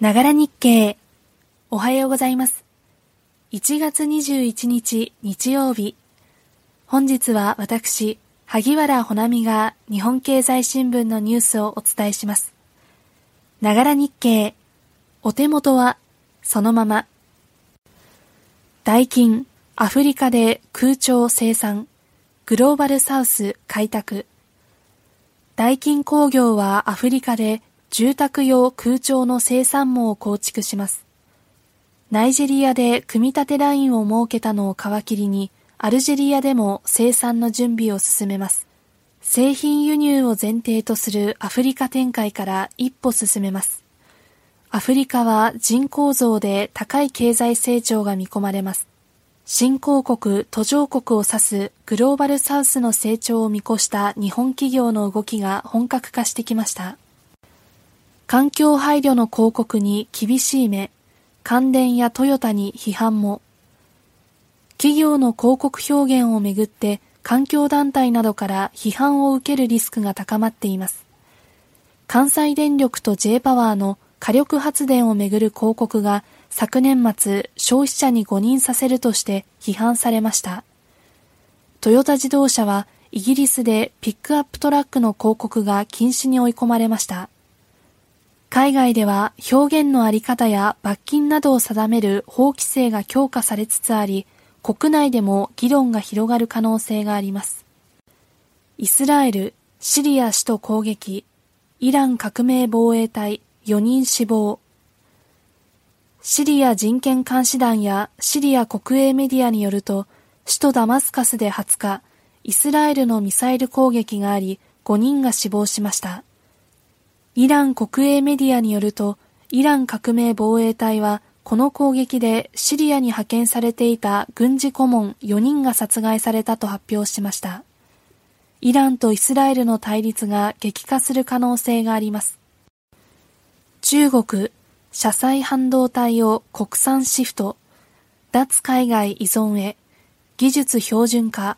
ながら日経。おはようございます。1月21日日曜日。本日は私、萩原ほなみが日本経済新聞のニュースをお伝えします。ながら日経。お手元はそのまま。ダイキン、アフリカで空調生産、グローバルサウス開拓。ダイキン工業はアフリカで住宅用空調の生産網を構築します。ナイジェリアで組み立てラインを設けたのを皮切りに、アルジェリアでも生産の準備を進めます。製品輸入を前提とするアフリカ展開から一歩進めます。アフリカは人口増で高い経済成長が見込まれます。新興国、途上国を指すグローバルサウスの成長を見越した日本企業の動きが本格化してきました。環境配慮の広告に厳しい目、関電やトヨタに批判も。企業の広告表現をめぐって環境団体などから批判を受けるリスクが高まっています。関西電力と J パワーの火力発電をめぐる広告が昨年末消費者に誤認させるとして批判されました。トヨタ自動車はイギリスでピックアップトラックの広告が禁止に追い込まれました。海外では表現のあり方や罰金などを定める法規制が強化されつつあり、国内でも議論が広がる可能性があります。イスラエル、シリア首都攻撃、イラン革命防衛隊4人死亡。シリア人権監視団やシリア国営メディアによると、首都ダマスカスで20日、イスラエルのミサイル攻撃があり、5人が死亡しました。イラン国営メディアによると、イラン革命防衛隊は、この攻撃でシリアに派遣されていた軍事顧問4人が殺害されたと発表しました。イランとイスラエルの対立が激化する可能性があります。中国、車載半導体を国産シフト、脱海外依存へ、技術標準化。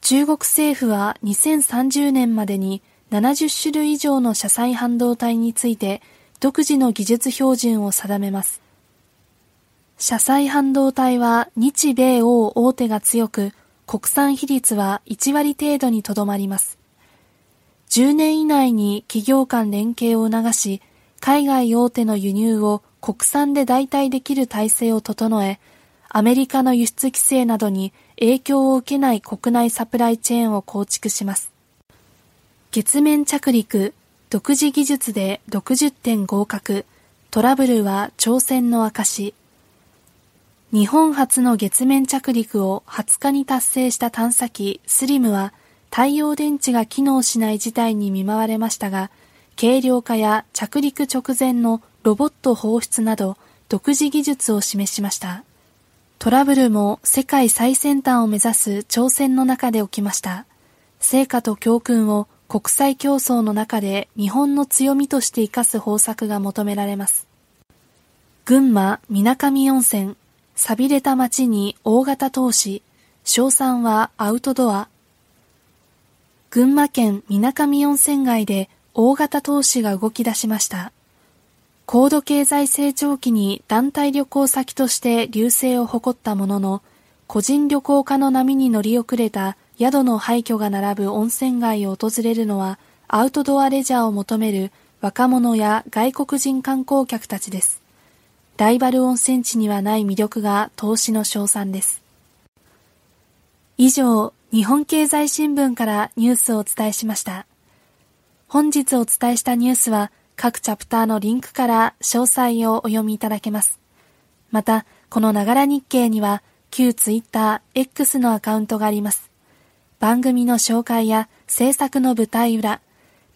中国政府は2030年までに70種類以上の車載半導体について独自の技術標準を定めます。車載半導体は日米欧大手が強く、国産比率は1割程度にとどまります。10年以内に企業間連携を促し、海外大手の輸入を国産で代替できる体制を整え、アメリカの輸出規制などに影響を受けない国内サプライチェーンを構築します。月面着陸、独自技術で60点合格、トラブルは挑戦の証。日本初の月面着陸を20日に達成した探査機スリムは太陽電池が機能しない事態に見舞われましたが、軽量化や着陸直前のロボット放出など独自技術を示しました。トラブルも世界最先端を目指す挑戦の中で起きました。成果と教訓を国際競争の中で日本の強みとして生かす方策が求められます。群馬水上温泉、錆びれた街に大型投資、賞賛はアウトドア。群馬県水上温泉街で大型投資が動き出しました。高度経済成長期に団体旅行先として流星を誇ったものの、個人旅行家の波に乗り遅れた宿の廃墟が並ぶ温泉街を訪れるのはアウトドアレジャーを求める若者や外国人観光客たちです。ライバル温泉地にはない魅力が投資の賞賛です。以上、日本経済新聞からニュースをお伝えしました。本日お伝えしたニュースは各チャプターのリンクから詳細をお読みいただけます。また、このながら日経には旧ツイッター X のアカウントがあります。番組の紹介や制作の舞台裏、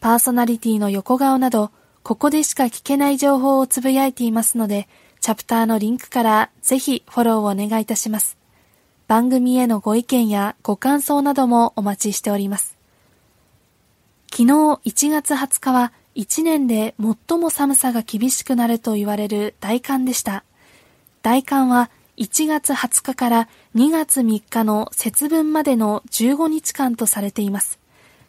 パーソナリティの横顔など、ここでしか聞けない情報をつぶやいていますので、チャプターのリンクからぜひフォローをお願いいたします。番組へのご意見やご感想などもお待ちしております。昨日1月20日は1年で最も寒さが厳しくなると言われる大寒でした。大寒は1月20日から2月3日の節分までの15日間とされています。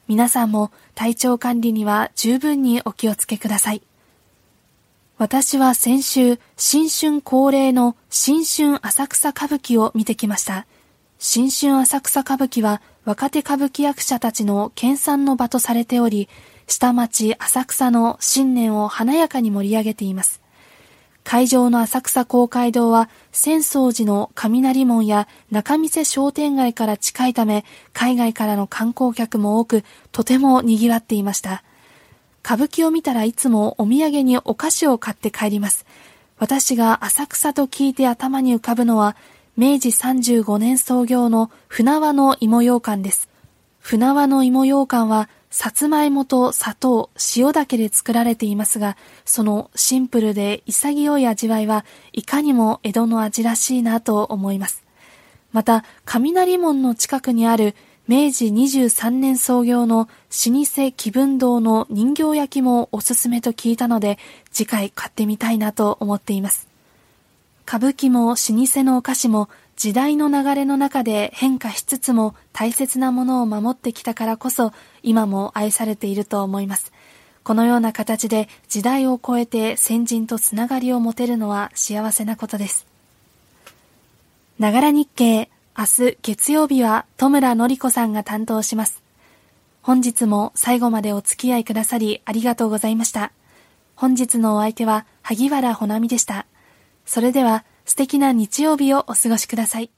皆さんも体調管理には十分にお気をつけください。私は先週、新春恒例の新春浅草歌舞伎を見てきました。新春浅草歌舞伎は若手歌舞伎役者たちの研鑽の場とされており、下町浅草の新年を華やかに盛り上げています。会場の浅草公会堂は浅草寺の雷門や中見世商店街から近いため海外からの観光客も多くとても賑わっていました。歌舞伎を見たらいつもお土産にお菓子を買って帰ります。私が浅草と聞いて頭に浮かぶのは明治35年創業の船輪の芋羊羹です。船輪の芋羊羹はさつまいもと砂糖、塩だけで作られていますが、そのシンプルで潔い味わいはいかにも江戸の味らしいなと思います。また、雷門の近くにある明治23年創業の老舗気分堂の人形焼きもおすすめと聞いたので、次回買ってみたいなと思っています。歌舞伎も老舗のお菓子も時代の流れの中で変化しつつも大切なものを守ってきたからこそ今も愛されていると思います。このような形で時代を超えて先人とつながりを持てるのは幸せなことです。ながら日経、明日月曜日は戸村のり子さんが担当します。本日も最後までお付き合いくださりありがとうございました。本日のお相手は萩原ほなみでした。それでは素敵な日曜日をお過ごしください。